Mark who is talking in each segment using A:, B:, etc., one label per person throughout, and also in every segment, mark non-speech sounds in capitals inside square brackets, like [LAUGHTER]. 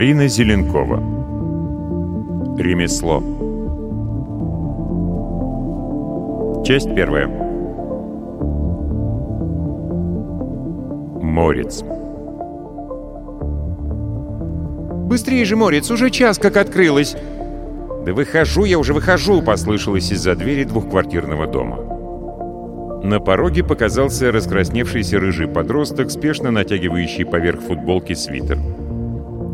A: Арина Зеленкова. Ремесло. Часть первая. Морец.
B: «Быстрее же, Морец, уже час как открылась!»
A: «Да выхожу я уже, выхожу!» — послышалось из-за двери двухквартирного дома. На пороге показался раскрасневшийся рыжий подросток, спешно натягивающий поверх футболки свитер.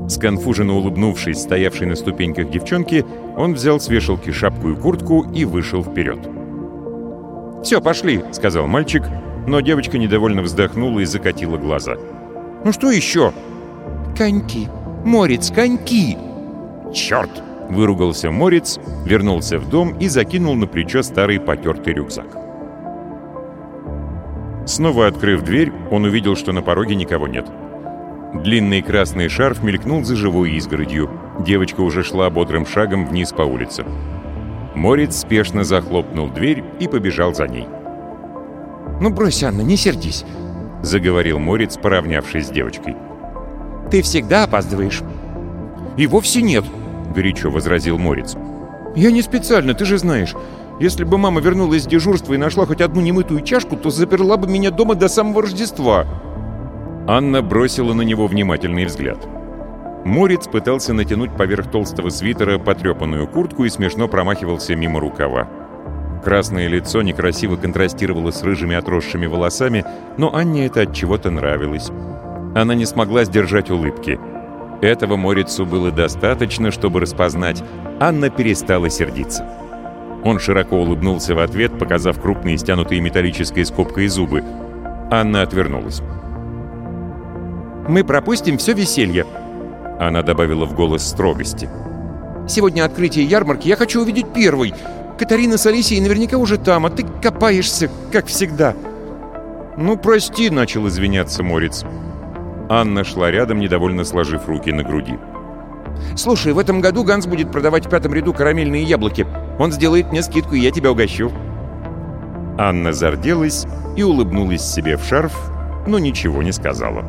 A: Сконфуженно улыбнувшись стоявшей на ступеньках девчонки, он взял с вешалки шапку и куртку и вышел вперед. «Все, пошли», — сказал мальчик, но девочка недовольно вздохнула и закатила глаза. «Ну что еще?»
B: «Коньки! Морец, коньки!»
A: «Черт!» — выругался Морец, вернулся в дом и закинул на плечо старый потертый рюкзак. Снова открыв дверь, он увидел, что на пороге никого нет. Длинный красный шарф мелькнул за живой изгородью. Девочка уже шла бодрым шагом вниз по улице. Морец спешно захлопнул дверь и побежал за ней.
B: «Ну брось, Анна, не сердись», —
A: заговорил Морец, поравнявшись с девочкой.
B: «Ты всегда опаздываешь».
A: «И вовсе нет», — горячо возразил Морец.
B: «Я не специально, ты же знаешь. Если бы мама вернулась с дежурства и нашла хоть одну немытую чашку, то заперла бы меня дома до самого Рождества».
A: Анна бросила на него внимательный взгляд. Морец пытался натянуть поверх толстого свитера потрепанную куртку и смешно промахивался мимо рукава. Красное лицо некрасиво контрастировало с рыжими отросшими волосами, но Анне это от чего-то нравилось. Она не смогла сдержать улыбки. Этого Морицу было достаточно, чтобы распознать. Анна перестала сердиться. Он широко улыбнулся в ответ, показав крупные стянутые металлической скобкой зубы. Анна отвернулась.
B: Мы пропустим все веселье!»
A: Она добавила в голос строгости.
B: «Сегодня открытие ярмарки. Я хочу увидеть первый. Катарина с Алисией наверняка уже там, а ты копаешься, как всегда».
A: «Ну, прости», — начал извиняться Морец. Анна шла рядом, недовольно сложив руки на груди.
B: «Слушай, в этом году Ганс будет продавать в пятом ряду карамельные яблоки. Он сделает мне скидку, и я тебя угощу».
A: Анна зарделась и улыбнулась себе в шарф, но ничего не сказала.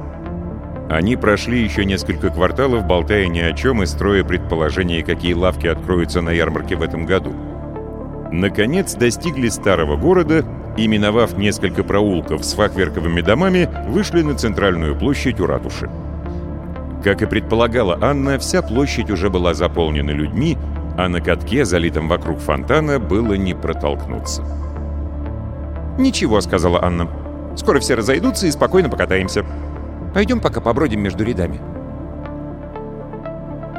A: Они прошли еще несколько кварталов, болтая ни о чем и строя предположения, какие лавки откроются на ярмарке в этом году. Наконец достигли старого города и, миновав несколько проулков с фахверковыми домами, вышли на центральную площадь у ратуши. Как и предполагала Анна, вся площадь уже была заполнена людьми, а на катке, залитом вокруг фонтана, было не протолкнуться.
B: «Ничего», — сказала Анна. «Скоро все разойдутся и спокойно покатаемся». Пойдем пока побродим между рядами».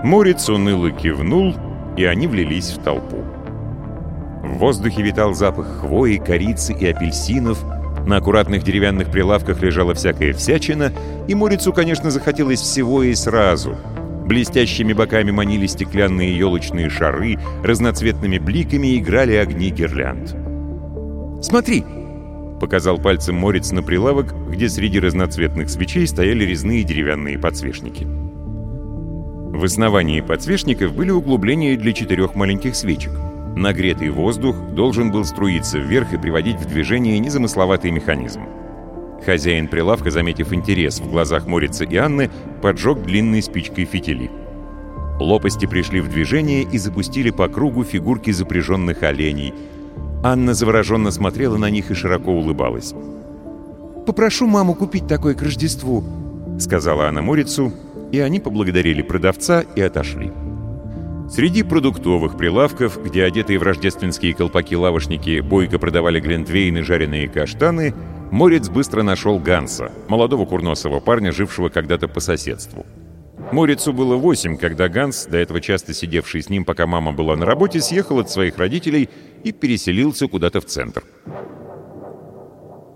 A: Морец уныло кивнул, и они влились в толпу. В воздухе витал запах хвои, корицы и апельсинов, на аккуратных деревянных прилавках лежала всякая всячина, и Морицу, конечно, захотелось всего и сразу. Блестящими боками манили стеклянные елочные шары, разноцветными бликами играли огни гирлянд. «Смотри!» — показал пальцем Морец на прилавок, где среди разноцветных свечей стояли резные деревянные подсвечники. В основании подсвечников были углубления для четырех маленьких свечек. Нагретый воздух должен был струиться вверх и приводить в движение незамысловатый механизм. Хозяин прилавка, заметив интерес в глазах Морица и Анны, поджег длинной спичкой фитили. Лопасти пришли в движение и запустили по кругу фигурки запряженных оленей — Анна завороженно смотрела на них и широко улыбалась.
B: «Попрошу маму купить такое к Рождеству», —
A: сказала она Морицу, и они поблагодарили продавца и отошли. Среди продуктовых прилавков, где одетые в рождественские колпаки лавошники бойко продавали глинтвейн и жареные каштаны, Морец быстро нашел Ганса, молодого курносого парня, жившего когда-то по соседству. Морицу было восемь, когда Ганс, до этого часто сидевший с ним, пока мама была на работе, съехал от своих родителей и переселился куда-то в центр.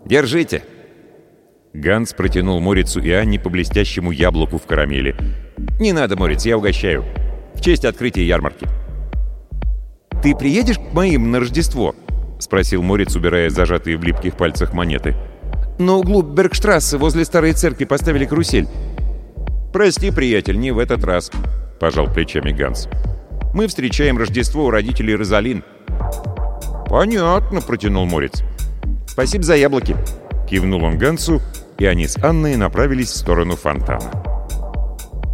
B: «Держите!»
A: Ганс протянул Морицу и Анне по блестящему яблоку в карамели.
B: «Не надо, Мориц, я угощаю. В честь открытия ярмарки». «Ты приедешь к моим на Рождество?» — спросил Морец, убирая зажатые в липких пальцах монеты. «На углу Бергштрассе возле старой церкви поставили карусель.
A: «Прости, приятель, не в этот раз», — пожал плечами Ганс. «Мы встречаем Рождество у родителей Розалин».
B: «Понятно», — протянул Морец. «Спасибо за яблоки», — кивнул он Гансу, и они с Анной направились в сторону фонтана.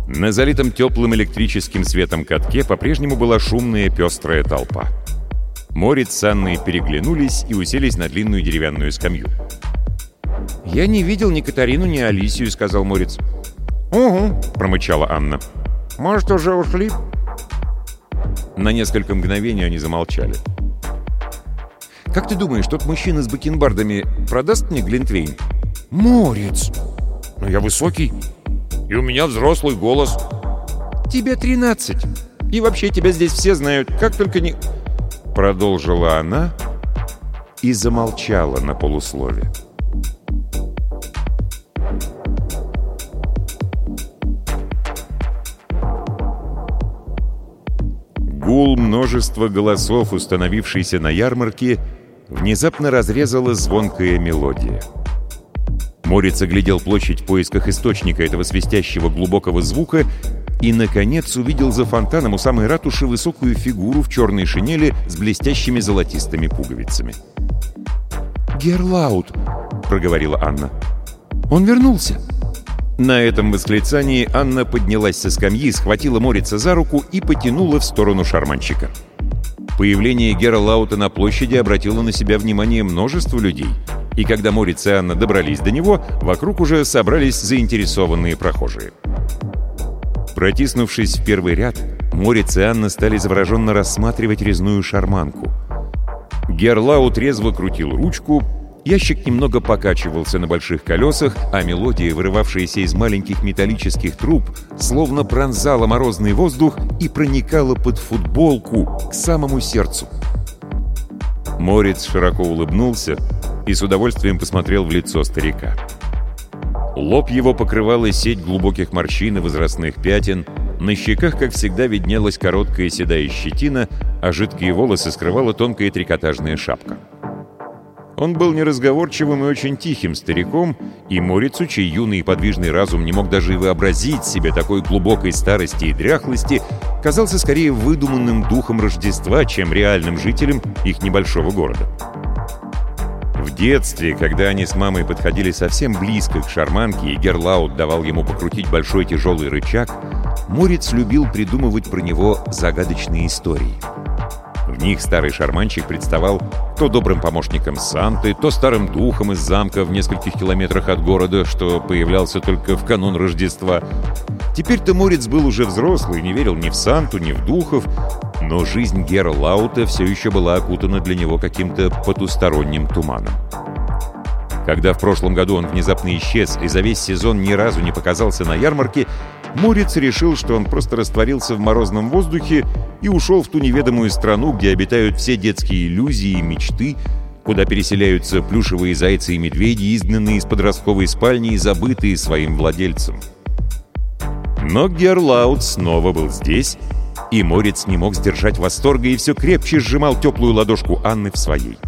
A: На залитом теплым электрическим светом катке по-прежнему была шумная пестрая толпа. Морец с Анной переглянулись и уселись на длинную деревянную скамью.
B: «Я не видел ни Катарину, ни Алисию», — сказал Морец.
A: «Угу», — промычала Анна.
B: «Может, уже ушли?»
A: На несколько мгновений они замолчали.
B: «Как ты думаешь, тот мужчина с бакенбардами продаст мне Глинтвейн?»
A: «Морец! Но я высокий, и у меня взрослый голос».
B: «Тебе 13, и вообще тебя здесь все знают, как только не...» Продолжила она и замолчала на полуслове.
A: Гул множества голосов, установившийся на ярмарке, внезапно разрезала звонкая мелодия. Морец оглядел площадь в поисках источника этого свистящего глубокого звука и, наконец, увидел за фонтаном у самой ратуши высокую фигуру в черной шинели с блестящими золотистыми пуговицами.
B: «Герлаут!» — проговорила Анна. «Он вернулся!»
A: На этом восклицании Анна поднялась со скамьи, схватила Морица за руку и потянула в сторону шарманщика. Появление Гера на площади обратило на себя внимание множества людей, и когда Мориц и Анна добрались до него, вокруг уже собрались заинтересованные прохожие. Протиснувшись в первый ряд, Мориц и Анна стали завороженно рассматривать резную шарманку. Герлау трезво крутил ручку, Ящик немного покачивался на больших колесах, а мелодия, вырывавшаяся из маленьких металлических труб, словно пронзала морозный воздух и проникала под футболку к самому сердцу. Морец широко улыбнулся и с удовольствием посмотрел в лицо старика. Лоб его покрывала сеть глубоких морщин и возрастных пятен, на щеках, как всегда, виднелась короткая седая щетина, а жидкие волосы скрывала тонкая трикотажная шапка. Он был неразговорчивым и очень тихим стариком, и Морицу, чей юный и подвижный разум не мог даже и вообразить себе такой глубокой старости и дряхлости, казался скорее выдуманным духом Рождества, чем реальным жителем их небольшого города. В детстве, когда они с мамой подходили совсем близко к шарманке, и Герлаут давал ему покрутить большой тяжелый рычаг, Морец любил придумывать про него загадочные истории — в них старый шарманщик представал то добрым помощником Санты, то старым духом из замка в нескольких километрах от города, что появлялся только в канун Рождества. Теперь-то Морец был уже взрослый, не верил ни в Санту, ни в духов, но жизнь Гера Лаута все еще была окутана для него каким-то потусторонним туманом. Когда в прошлом году он внезапно исчез и за весь сезон ни разу не показался на ярмарке, Морец решил, что он просто растворился в морозном воздухе и ушел в ту неведомую страну, где обитают все детские иллюзии и мечты, куда переселяются плюшевые зайцы и медведи, изгнанные из подростковой спальни и забытые своим владельцем. Но Герлаут снова был здесь, и Морец не мог сдержать восторга и все крепче сжимал теплую ладошку Анны в своей.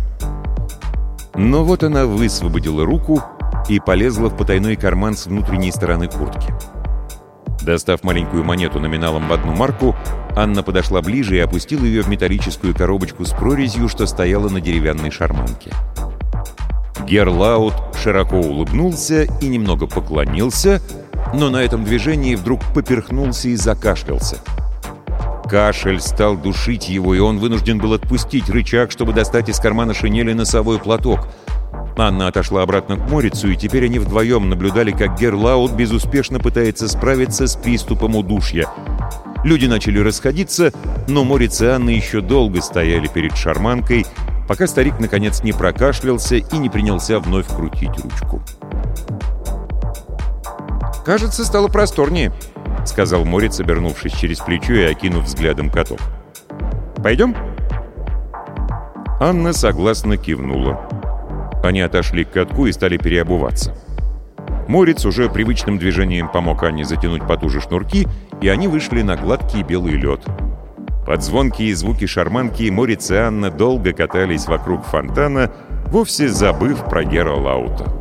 A: Но вот она высвободила руку и полезла в потайной карман с внутренней стороны куртки. Достав маленькую монету номиналом в одну марку, Анна подошла ближе и опустила ее в металлическую коробочку с прорезью, что стояла на деревянной шарманке. Герлаут широко улыбнулся и немного поклонился, но на этом движении вдруг поперхнулся и закашлялся. Кашель стал душить его, и он вынужден был отпустить рычаг, чтобы достать из кармана шинели носовой платок — Анна отошла обратно к Морицу, и теперь они вдвоем наблюдали, как Герлаут безуспешно пытается справиться с приступом удушья. Люди начали расходиться, но Мориц и Анна еще долго стояли перед шарманкой, пока старик наконец не прокашлялся и не принялся вновь крутить ручку.
B: «Кажется, стало просторнее», —
A: сказал Морец, обернувшись через плечо и окинув взглядом каток.
B: «Пойдем?»
A: Анна согласно кивнула. Они отошли к катку и стали переобуваться. Морец уже привычным движением помог Анне затянуть потуже шнурки, и они вышли на гладкий белый лед. Под звонкие звуки шарманки Морец и Анна долго катались вокруг фонтана, вовсе забыв про Гера Лаута.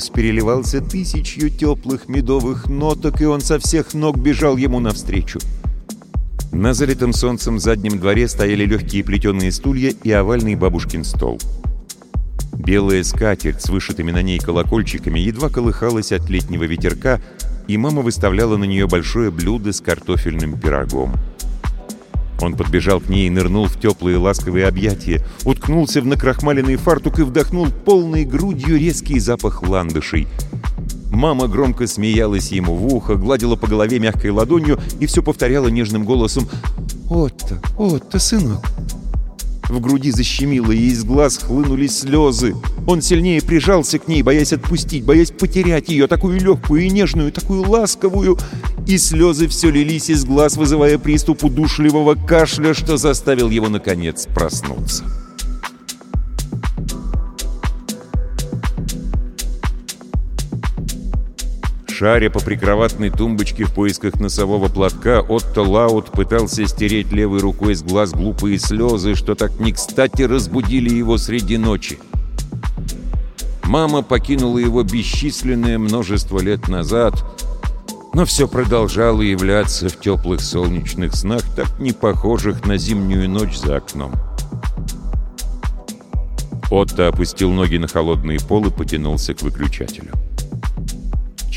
B: Голос переливался тысячью теплых медовых ноток, и он со всех ног бежал ему навстречу. На залитом солнцем заднем дворе стояли легкие плетеные стулья и овальный бабушкин стол. Белая скатерть с вышитыми на ней колокольчиками едва колыхалась от летнего ветерка, и мама выставляла на нее большое блюдо с картофельным пирогом. Он подбежал к ней и нырнул в теплые ласковые объятия, уткнулся в накрахмаленный фартук и вдохнул полной грудью резкий запах ландышей. Мама громко смеялась ему в ухо, гладила по голове мягкой ладонью и все повторяла нежным голосом «Отто, Отто, сынок, в груди защемило, и из глаз хлынули слезы. Он сильнее прижался к ней, боясь отпустить, боясь потерять ее, такую легкую и нежную, такую ласковую. И слезы все лились из глаз, вызывая приступ удушливого кашля, что заставил его, наконец, проснуться. Шаря по прикроватной тумбочке в поисках носового платка, Отто Лаут пытался стереть левой рукой с глаз глупые слезы, что так не кстати разбудили его среди ночи. Мама покинула его бесчисленное множество лет назад, но все продолжало являться в теплых солнечных снах, так не похожих на зимнюю ночь за окном. Отто опустил ноги на холодный пол и потянулся к выключателю.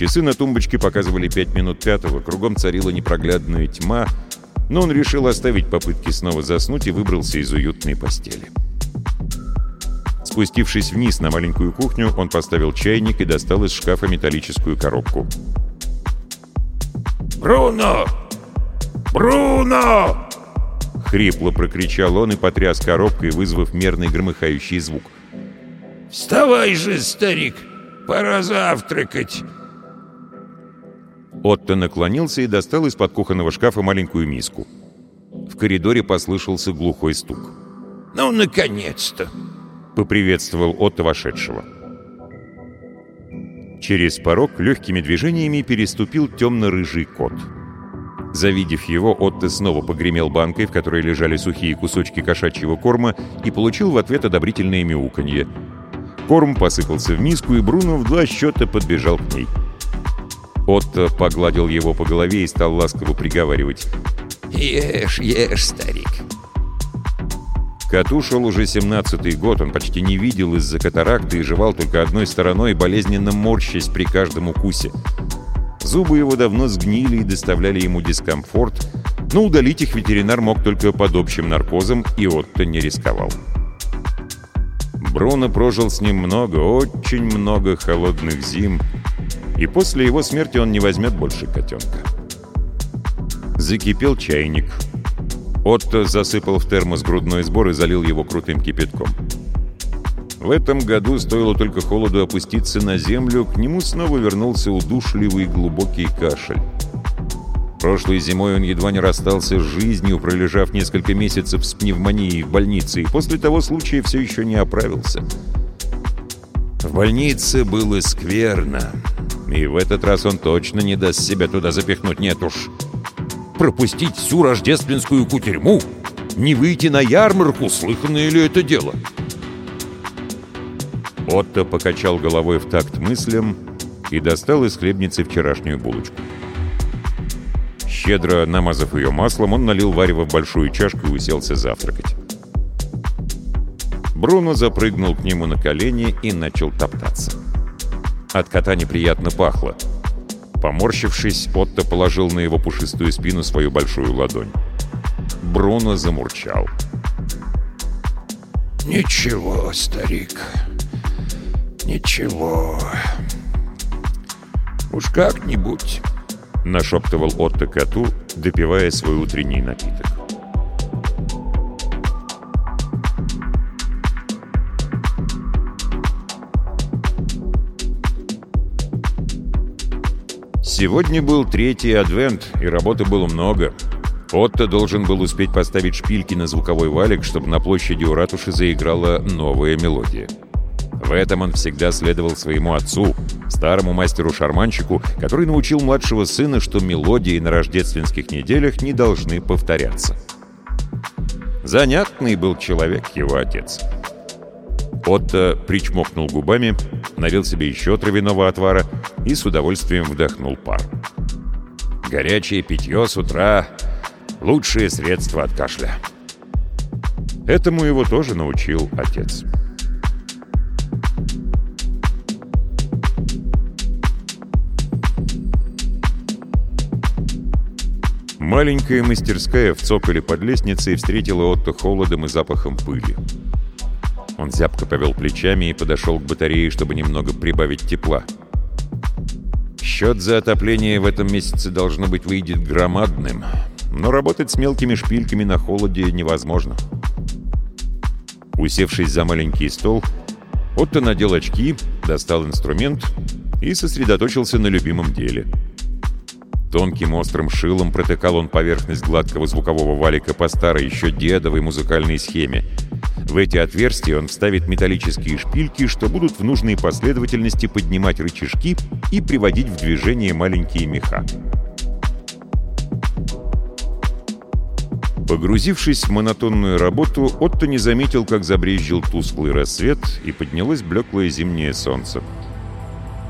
B: Часы на тумбочке показывали пять минут пятого, кругом царила непроглядная тьма, но он решил оставить попытки снова заснуть и выбрался из уютной постели. Спустившись вниз на маленькую кухню, он поставил чайник и достал из шкафа металлическую коробку.
C: «Бруно! Бруно!»
A: Хрипло прокричал он и потряс коробкой, вызвав мерный громыхающий звук.
C: «Вставай же, старик! Пора завтракать!»
A: Отто наклонился и достал из-под кухонного шкафа маленькую миску. В коридоре послышался глухой стук.
C: «Ну, наконец-то!»
A: — поприветствовал Отто вошедшего. Через порог легкими движениями переступил темно-рыжий кот. Завидев его, Отто снова погремел банкой, в которой лежали сухие кусочки кошачьего корма, и получил в ответ одобрительное мяуканье. Корм посыпался в миску, и Бруно в два счета подбежал к ней. Отто погладил его по голове и стал ласково приговаривать.
C: «Ешь, ешь, старик».
A: Коту шел уже 17-й год, он почти не видел из-за катаракты и жевал только одной стороной, болезненно морщась при каждом укусе. Зубы его давно сгнили и доставляли ему дискомфорт, но удалить их ветеринар мог только под общим наркозом, и Отто не рисковал. Бруно прожил с ним много, очень много холодных зим, и после его смерти он не возьмет больше котенка. Закипел чайник. Отто засыпал в термос грудной сбор и залил его крутым кипятком. В этом году стоило только холоду опуститься на землю, к нему снова вернулся удушливый глубокий кашель. Прошлой зимой он едва не расстался с жизнью, пролежав несколько месяцев с пневмонией в больнице, и после того случая все еще не оправился. В больнице было скверно. И в этот раз он точно не даст себя туда запихнуть, нет уж. Пропустить всю рождественскую кутерьму? Не выйти на ярмарку, слыханное ли это дело? Отто покачал головой в такт мыслям и достал из хлебницы вчерашнюю булочку. Щедро намазав ее маслом, он налил варево в большую чашку и уселся завтракать. Бруно запрыгнул к нему на колени и начал топтаться. От кота неприятно пахло. Поморщившись, Отто положил на его пушистую спину свою большую ладонь. Бруно замурчал.
C: «Ничего, старик, ничего. Уж как-нибудь», —
A: нашептывал Отто коту, допивая свой утренний напиток. Сегодня был третий адвент, и работы было много. Отто должен был успеть поставить шпильки на звуковой валик, чтобы на площади у ратуши заиграла новая мелодия. В этом он всегда следовал своему отцу, старому мастеру-шарманщику, который научил младшего сына, что мелодии на рождественских неделях не должны повторяться. Занятный был человек его отец. Отто причмокнул губами, налил себе еще травяного отвара и с удовольствием вдохнул пар. Горячее питье с утра — лучшее средство от кашля. Этому его тоже научил отец. Маленькая мастерская в цоколе под лестницей встретила Отто холодом и запахом пыли. Он зябко повел плечами и подошел к батарее, чтобы немного прибавить тепла. Счет за отопление в этом месяце должно быть выйдет громадным, но работать с мелкими шпильками на холоде невозможно. Усевшись за маленький стол, Отто надел очки, достал инструмент и сосредоточился на любимом деле — Тонким острым шилом протыкал он поверхность гладкого звукового валика по старой еще дедовой музыкальной схеме. В эти отверстия он вставит металлические шпильки, что будут в нужной последовательности поднимать рычажки и приводить в движение маленькие меха. Погрузившись в монотонную работу, Отто не заметил, как забрезжил тусклый рассвет и поднялось блеклое зимнее солнце.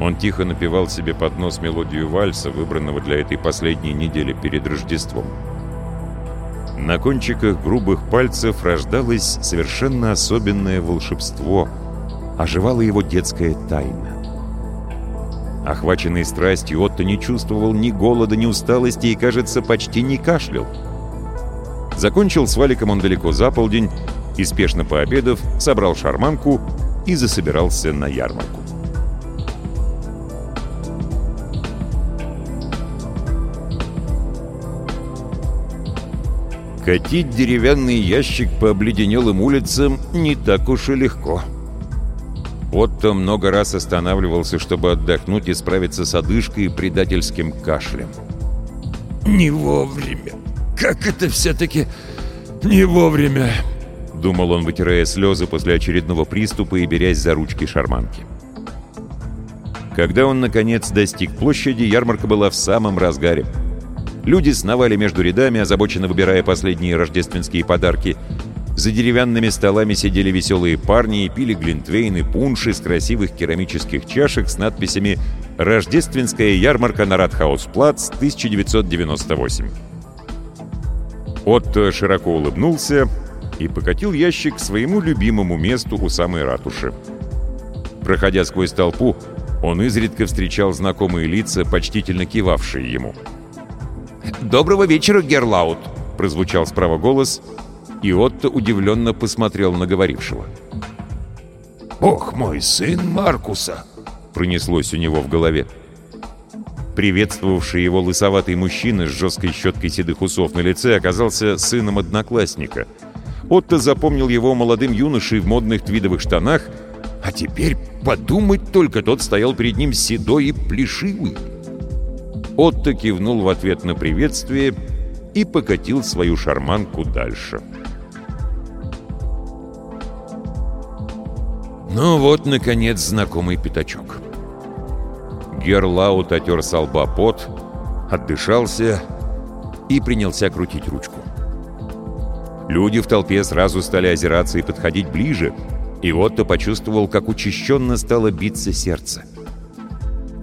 A: Он тихо напевал себе под нос мелодию вальса, выбранного для этой последней недели перед Рождеством. На кончиках грубых пальцев рождалось совершенно особенное волшебство. Оживала его детская тайна. Охваченный страстью, Отто не чувствовал ни голода, ни усталости и, кажется, почти не кашлял. Закончил с валиком он далеко за полдень и, спешно пообедав, собрал шарманку и засобирался на ярмарку. Катить деревянный ящик по обледенелым улицам не так уж и легко. Отто много раз останавливался, чтобы отдохнуть и справиться с одышкой и предательским кашлем.
C: «Не вовремя! Как это все-таки не вовремя!»
A: Думал он, вытирая слезы после очередного приступа и берясь за ручки шарманки. Когда он, наконец, достиг площади, ярмарка была в самом разгаре. Люди сновали между рядами, озабоченно выбирая последние рождественские подарки. За деревянными столами сидели веселые парни и пили глинтвейн и пунши из красивых керамических чашек с надписями «Рождественская ярмарка на Ратхаус-Плац, 1998». Отто широко улыбнулся и покатил ящик к своему любимому месту у самой ратуши. Проходя сквозь толпу, он изредка встречал знакомые лица, почтительно кивавшие ему –
B: «Доброго вечера, Герлаут!»
A: — прозвучал справа голос, и Отто удивленно посмотрел на говорившего.
C: «Ох, мой сын Маркуса!»
A: — пронеслось у него в голове. Приветствовавший его лысоватый мужчина с жесткой щеткой седых усов на лице оказался сыном одноклассника. Отто запомнил его молодым юношей в модных твидовых штанах, а теперь подумать только, тот стоял перед ним седой и плешивый. Отто кивнул в ответ на приветствие и покатил свою шарманку дальше. Ну вот, наконец, знакомый пятачок. Герлаут отер с лба пот, отдышался и принялся крутить ручку. Люди в толпе сразу стали озираться и подходить ближе, и Отто почувствовал, как учащенно стало биться сердце.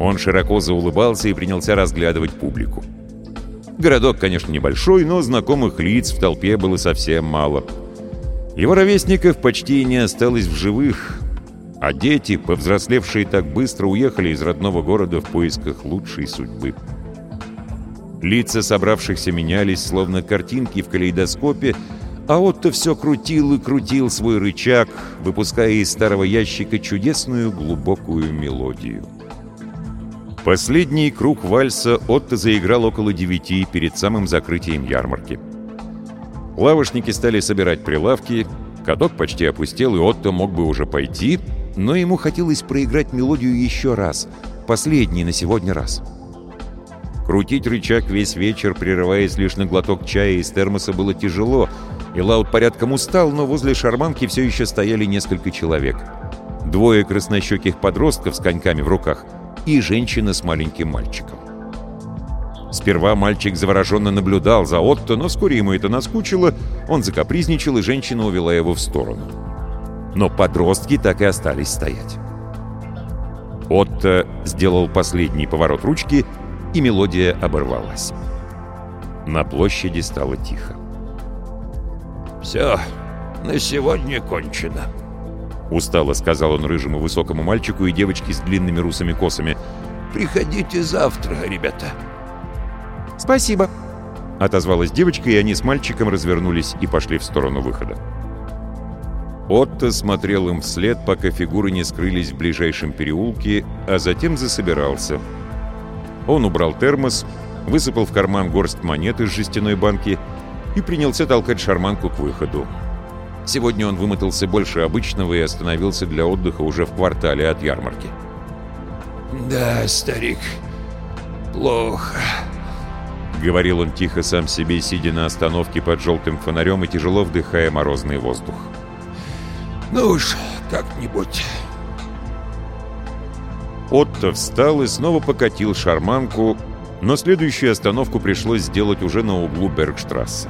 A: Он широко заулыбался и принялся разглядывать публику. Городок, конечно, небольшой, но знакомых лиц в толпе было совсем мало. Его ровесников почти не осталось в живых, а дети, повзрослевшие так быстро, уехали из родного города в поисках лучшей судьбы. Лица собравшихся менялись, словно картинки в калейдоскопе, а Отто все крутил и крутил свой рычаг, выпуская из старого ящика чудесную глубокую мелодию. Последний круг вальса Отто заиграл около девяти перед самым закрытием ярмарки. Лавошники стали собирать прилавки, каток почти опустел, и Отто мог бы уже пойти, но ему хотелось проиграть мелодию еще раз, последний на сегодня раз. Крутить рычаг весь вечер, прерываясь лишь на глоток чая из термоса, было тяжело, и Лаут порядком устал, но возле шарманки все еще стояли несколько человек. двое краснощеких подростков с коньками в руках и женщина с маленьким мальчиком. Сперва мальчик завороженно наблюдал за Отто, но вскоре ему это наскучило, он закапризничал, и женщина увела его в сторону. Но подростки так и остались стоять. Отто сделал последний поворот ручки, и мелодия оборвалась. На площади стало тихо.
C: «Все, на сегодня кончено», —
A: устало сказал он рыжему высокому мальчику и девочке с длинными русыми косами.
C: «Приходите завтра, ребята».
B: «Спасибо», —
A: отозвалась девочка, и они с мальчиком развернулись и пошли в сторону выхода. Отто смотрел им вслед, пока фигуры не скрылись в ближайшем переулке, а затем засобирался. Он убрал термос, высыпал в карман горсть монет из жестяной банки и принялся толкать шарманку к выходу. Сегодня он вымотался больше обычного и остановился для отдыха уже в квартале от ярмарки.
C: «Да, старик, плохо», —
A: говорил он тихо сам себе, сидя на остановке под желтым фонарем и тяжело вдыхая морозный воздух.
C: «Ну уж, как-нибудь».
A: Отто встал и снова покатил шарманку, но следующую остановку пришлось сделать уже на углу Бергштрассе.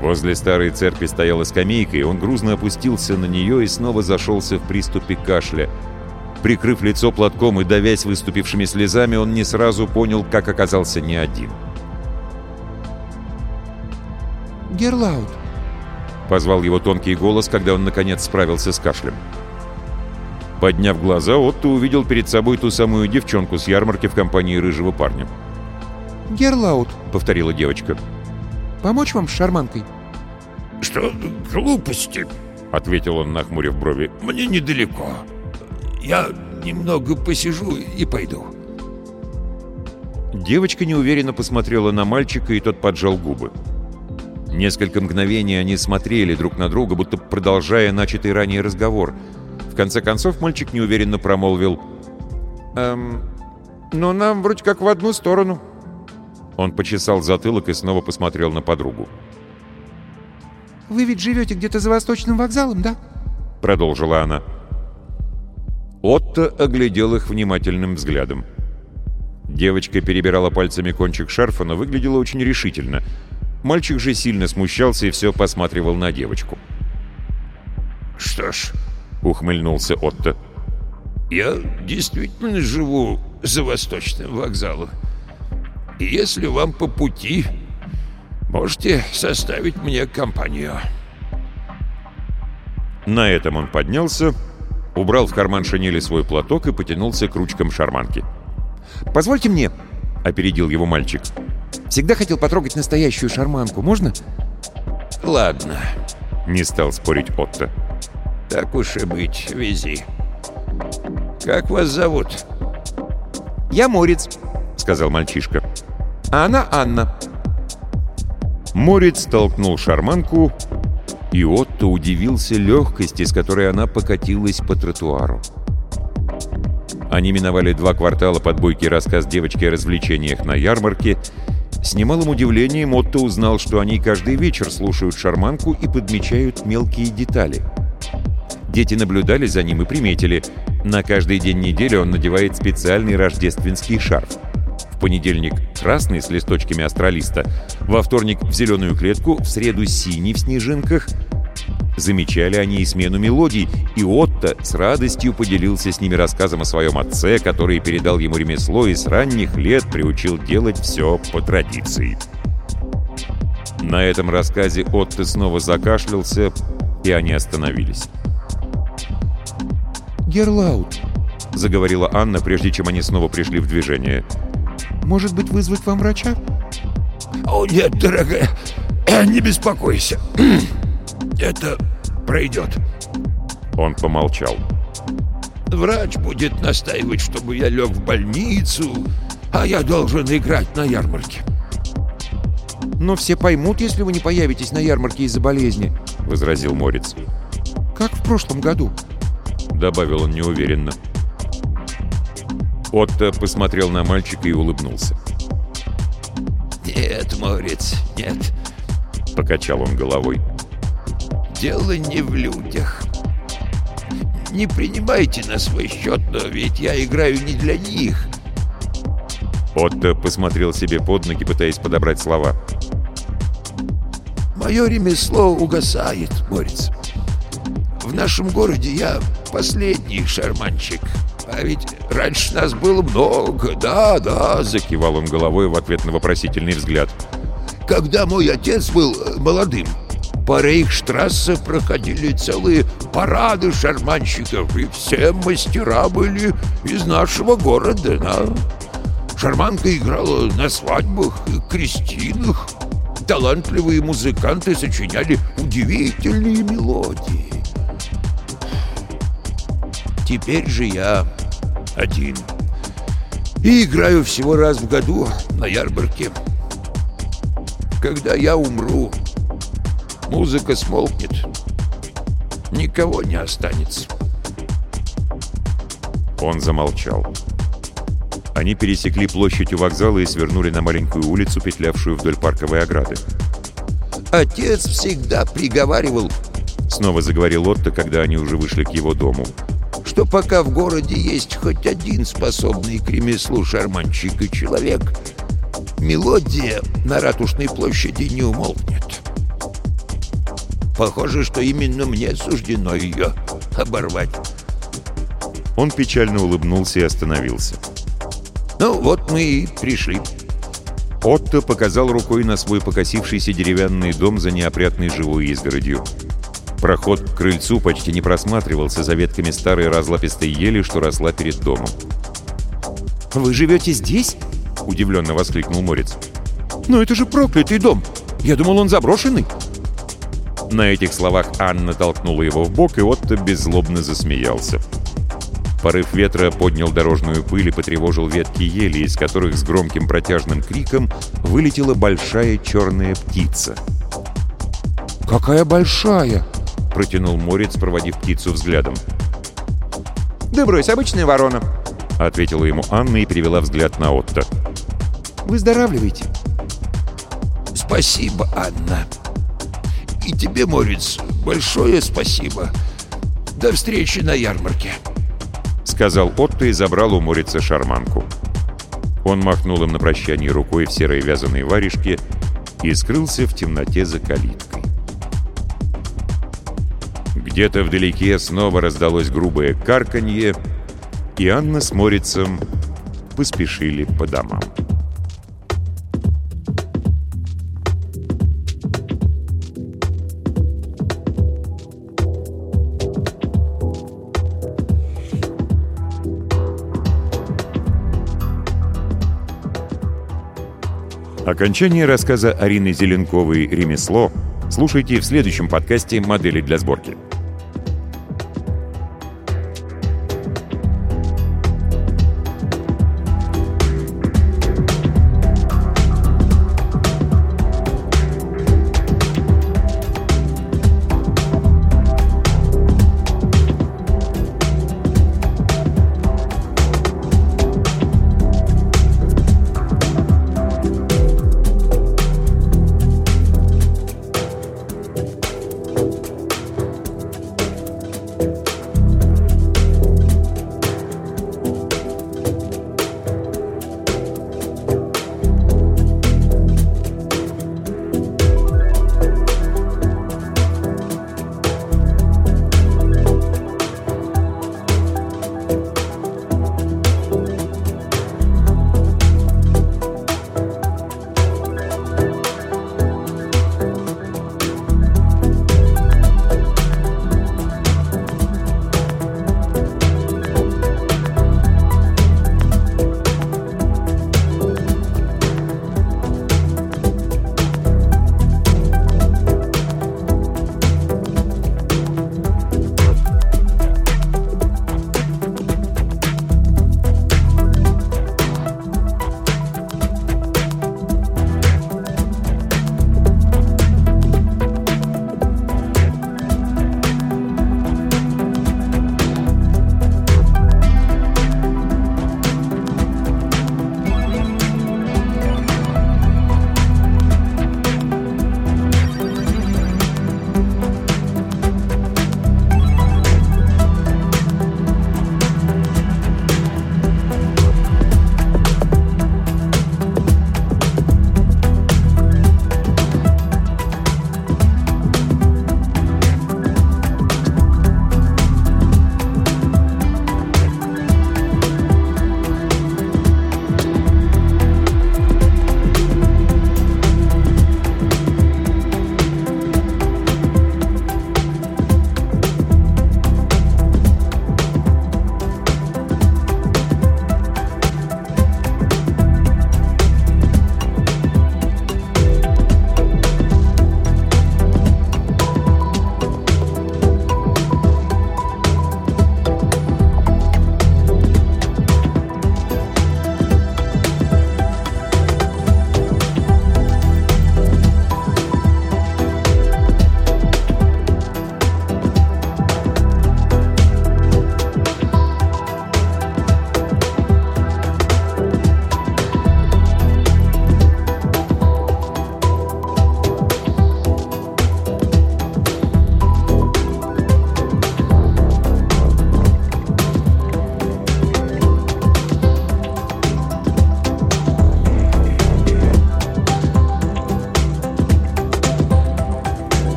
A: Возле старой церкви стояла скамейка, и он грузно опустился на нее и снова зашелся в приступе кашля — Прикрыв лицо платком и давясь выступившими слезами, он не сразу понял, как оказался не один.
B: «Герлаут!»
A: — позвал его тонкий голос, когда он, наконец, справился с кашлем. Подняв глаза, Отто увидел перед собой ту самую девчонку с ярмарки в компании рыжего парня.
B: «Герлаут!»
A: — повторила девочка.
B: «Помочь вам с шарманкой?»
C: «Что глупости!»
A: — ответил он, нахмурив брови.
C: «Мне недалеко. Я немного посижу и пойду».
A: Девочка неуверенно посмотрела на мальчика, и тот поджал губы. Несколько мгновений они смотрели друг на друга, будто продолжая начатый ранее разговор. В конце концов мальчик неуверенно промолвил «Эм, ну нам вроде как в одну сторону». Он почесал затылок и снова посмотрел на подругу.
B: «Вы ведь живете где-то за Восточным вокзалом, да?»
A: Продолжила она. Отто оглядел их внимательным взглядом. Девочка перебирала пальцами кончик шарфа, но выглядела очень решительно. Мальчик же сильно смущался и все посматривал на девочку.
C: «Что ж», —
A: ухмыльнулся Отто, —
C: «я действительно живу за Восточным вокзалом. И если вам по пути, можете составить мне компанию».
A: На этом он поднялся, убрал в карман шинели свой платок и потянулся к ручкам шарманки.
B: «Позвольте мне», — опередил его мальчик. «Всегда хотел потрогать настоящую шарманку. Можно?»
C: «Ладно», —
A: не стал спорить Отто.
C: «Так уж и быть, вези. Как вас зовут?»
B: «Я Морец», —
A: сказал мальчишка.
B: «А она Анна».
A: Морец толкнул шарманку, и Отто удивился легкости, с которой она покатилась по тротуару. Они миновали два квартала под бойкий рассказ девочки о развлечениях на ярмарке. С немалым удивлением Отто узнал, что они каждый вечер слушают шарманку и подмечают мелкие детали. Дети наблюдали за ним и приметили. На каждый день недели он надевает специальный рождественский шарф. В понедельник красный с листочками астролиста, во вторник в зеленую клетку, в среду синий в снежинках. Замечали они и смену мелодий, и Отто с радостью поделился с ними рассказом о своем отце, который передал ему ремесло и с ранних лет приучил делать все по традиции. На этом рассказе Отто снова закашлялся, и они остановились.
B: «Герлаут», —
A: заговорила Анна, прежде чем они снова пришли в движение.
B: Может быть, вызвать вам врача?»
C: «О, нет, дорогая, не беспокойся. [CLEARS THROAT] Это пройдет».
A: Он помолчал.
C: «Врач будет настаивать, чтобы я лег в больницу, а я должен играть на ярмарке».
B: «Но все поймут, если вы не появитесь на ярмарке из-за болезни», —
A: возразил Морец.
B: «Как в прошлом году», —
A: добавил он неуверенно. Отто посмотрел на мальчика и улыбнулся.
C: «Нет, Морец, нет», —
A: покачал он головой.
C: «Дело не в людях. не принимайте на свой счет, но ведь я играю не для них».
A: Отто посмотрел себе под ноги, пытаясь подобрать слова.
C: «Мое ремесло угасает, Морец. В нашем городе я последний шарманщик. А ведь раньше нас было много, да-да», —
A: закивал он головой в ответ на вопросительный взгляд.
C: «Когда мой отец был молодым, по Рейхштрассе проходили целые парады шарманщиков, и все мастера были из нашего города, да?» Шарманка играла на свадьбах и крестинах. Талантливые музыканты сочиняли удивительные мелодии. Теперь же я один. И играю всего раз в году на ярмарке. Когда я умру, музыка смолкнет. Никого не останется.
A: Он замолчал. Они пересекли площадь у вокзала и свернули на маленькую улицу, петлявшую вдоль парковой ограды.
C: «Отец всегда приговаривал», —
A: снова заговорил Отто, когда они уже вышли к его дому,
C: «что пока в городе есть хоть один способный к ремеслу шарманщик и человек, мелодия на Ратушной площади не умолкнет. Похоже, что именно мне суждено ее оборвать».
A: Он печально улыбнулся и остановился.
C: Ну, вот мы и пришли.
A: Отто показал рукой на свой покосившийся деревянный дом за неопрятной живой изгородью. Проход к крыльцу почти не просматривался за ветками старой разлапистой ели, что росла перед домом.
B: «Вы живете здесь?» — удивленно воскликнул Морец. «Но это же проклятый дом! Я думал, он заброшенный!»
A: На этих словах Анна толкнула его в бок, и Отто беззлобно засмеялся. Порыв ветра поднял дорожную пыль и потревожил ветки ели, из которых с громким протяжным криком вылетела большая черная птица.
B: «Какая большая!»
A: — протянул Морец, проводив птицу взглядом.
B: «Да брось, обычная ворона!»
A: — ответила ему Анна и перевела взгляд на Отто.
B: «Выздоравливайте!»
C: «Спасибо, Анна!» «И тебе, Морец, большое спасибо! До встречи на ярмарке!»
A: сказал Отто и забрал у Морица шарманку. Он махнул им на прощание рукой в серой вязаной варежке и скрылся в темноте за калиткой. Где-то вдалеке снова раздалось грубое карканье, и Анна с Морицем поспешили по домам. Окончание рассказа Арины Зеленковой «Ремесло» слушайте в следующем подкасте «Модели для сборки».